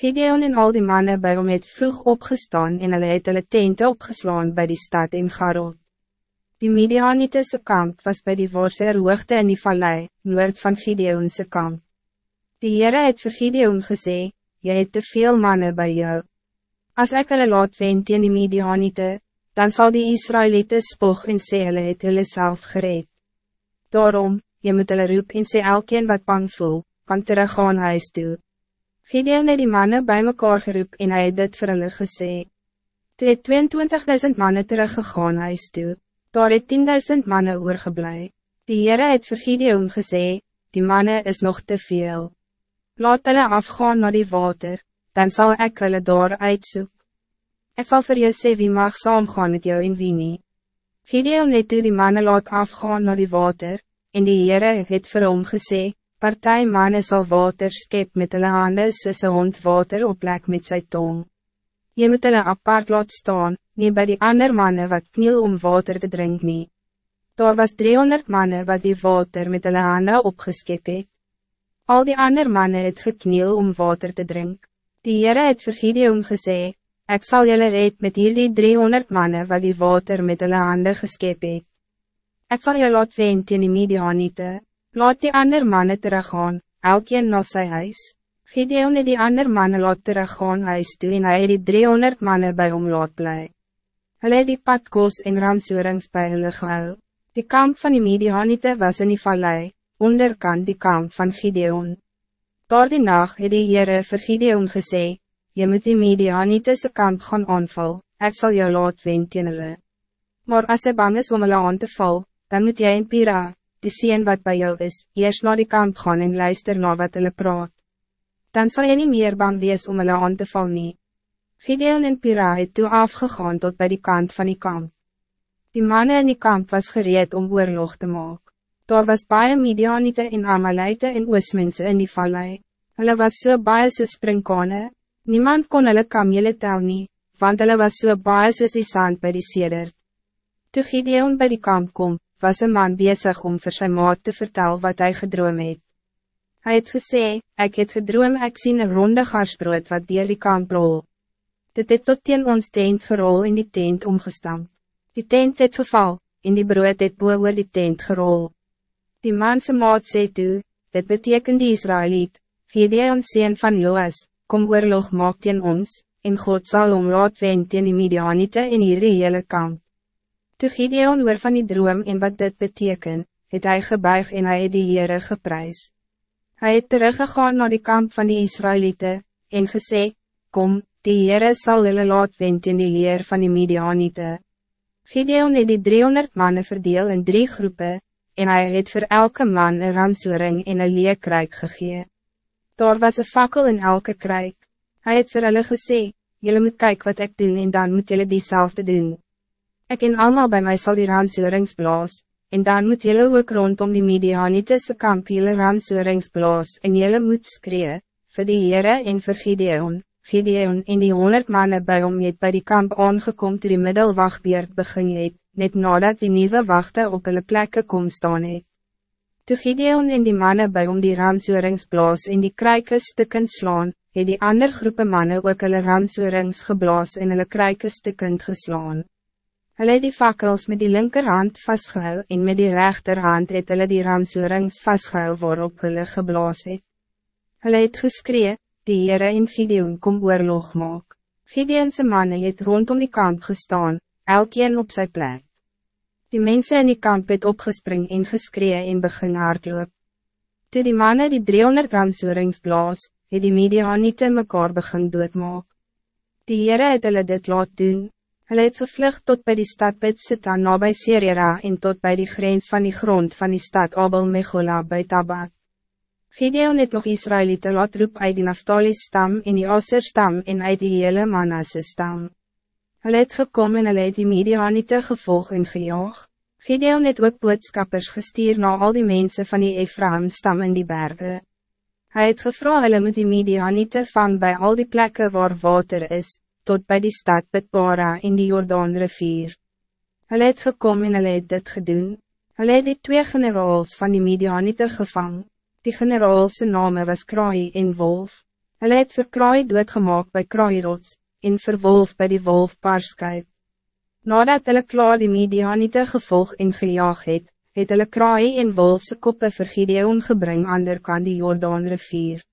Gideon en al die mannen bij hom het vroeg opgestaan en hulle het hulle tente opgeslaan bij die stad in Garot. Die Midianitese kamp was bij die Worser hoogte in die vallei, noord van Gideonse kamp. Die Heere het vir Gideon gesê, jy het te veel mannen bij jou. Als ik hulle laat wen teen die Midianite, dan zal die Israëlieten spog en sê hulle het hulle self gereed. Daarom, je moet hulle roep en sê elkeen wat bang voel, kan terug gaan huis toe. Gideon het die mannen bij mekaar geroep en hy het dit vir hulle gesê. Toe het 22.000 mannen teruggegaan huis toe, daar het 10.000 mannen oorgeblij. Die Heere het vir Gideon gesê, die mannen is nog te veel. Laat hulle afgaan naar die water, dan zal ik hulle daar uitsoek. Ik zal voor jou sê wie mag saamgaan met jou en wie nie. Gideon het toe die mannen laat afgaan naar die water, en die Heere het vir hom gesê, Partij mannen zal water skep met hulle hande soos een hond water oplek met zijn tong. Je moet hulle apart laat staan, niet bij die ander mannen wat kniel om water te drinken. nie. Daar was 300 mannen wat die water met hulle hande opgeskep het. Al die ander mannen het gekniel om water te drinken. Die Heere het vir Gideon gesê, ek sal julle red met hierdie 300 mannen wat die water met hulle hande geskep het. Ek sal julle laat wend in die Midianite. Laat die ander mannen teruggaan, elkeen na sy huis. Gideon het die ander mannen laat teruggaan huis toe en hy het die 300 mannen bij hom laat bly. Hulle het die padkoos en ramsoorings by hulle gehou. Die kamp van die Midianite was in die vallei, onderkant die kamp van Gideon. Daar die nacht het die Heere vir Gideon gesê, Je moet die Midianite se kamp gaan aanval, ek sal jou laat wen teen hulle. Maar as hy bang is om hulle aan te val, dan moet jy in Pira, die sien wat bij jou is, eerst naar die kamp gaan en luister naar wat hulle praat. Dan zal je niet meer bang wees om hulle aan te val nie. Gideon en Pira het toe afgegaan tot bij die kant van die kamp. Die mannen in die kamp was gereed om oorlog te maken. Daar was baie Midianite en Amalite en Oosmense in die vallei. Hulle was so baie so springkane, niemand kon hulle kamele tel nie, want hulle was so baie soos die sand by die sedert. Toe Gideon by die kamp kom, was een man bezig om voor zijn maat te vertellen wat hij gedroom het. Hij het gesê, ik het gedroom ek sien een ronde garsbrood wat dier die kamp rol. Dit het tot teen ons tent gerol in die tent omgestamp. Die tent het geval, en die brood het boe oor die tent gerol. Die manse maat sê toe, dit betekent die Israëliet, Gideon sien van Joas, kom oorlog maak teen ons, en God zal om laat wen teen die Midianite in hierdie hele kamp. Toe Gideon oor van die droom en wat dit beteken, het hij gebuig en hij het die Heere geprys. Hy het teruggegaan naar die kamp van die Israëlieten, en gesê, Kom, die Heere sal hulle laat wend in die leer van die Midianite. Gideon het die 300 mannen verdeel in drie groepen, en hij het voor elke man een ramsoering en een leerkruik gegee. Daar was een fakkel in elke kruik. Hij het vir hulle gesê, Jullie moet kijken wat ik doen en dan moet jullie diezelfde doen. Ik en allemaal bij mij zal die ransurings blaas, en dan moet jullie ook rondom die Midianitese kamp jullie ransurings blaas, en jullie moet skree, vir die Heere en vir Gideon, Gideon en die honderd mannen bij om het bij die kamp aangekom toe die middelwachtbeerd begin het, net nadat die nieuwe wachten op hulle plekke kom staan het. Toe Gideon en die mannen bij om die ransurings blaas en die kruike stukken slaan, het die ander groepe mannen ook hulle ransurings geblaas en hulle kruike stukkend geslaan. Hulle het die fakkels met die linkerhand vastgehou en met die rechterhand het hulle die ramsoorings vastgehou waarop hulle geblaas het. Hulle het geskree, die Heere en Gideon kom oorlog maak. Gideonse mannen het rondom die kamp gestaan, elkeen op zijn plek. Die mensen in die kamp het opgespring en geskree en begin hardloop. Toe die mannen die 300 ramsoorings blaas, het die media niet in mekaar begin doodmaak. Die Heere het hulle dit laat doen, Hulle het gevlucht tot bij die stad Bitsita na by Serera en tot bij die grens van die grond van die stad Abel Mechola by Tabat. Gideon het nog Israëlieten laat roep uit die Naftali stam en die Aser stam en uit die hele Manasse stam. Hulle het gekom en hulle het die Midianite gevolg en gejaag. Gideon het ook boodskappers gestuur na al die mensen van die Ephraim stam in die bergen. Hij het gevra hulle moet die Midianite vang bij al die plekken waar water is, tot bij die stad Betbara in die Jordaanrivier. Hulle het gekom en hulle het dit gedoen. Hulle het die twee generaals van die Midianite gevang. Die generaalse name was Kraai en Wolf. Hulle het vir kraai doodgemaak by kraairots, en vir wolf by die wolf paarskuip. Nadat hulle klaar die Midianite gevolg en gejaag het, het hulle kraai en wolfse koppe vir Gideon gebring aan der kan die Jordaan rivier.